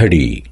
घड़ी।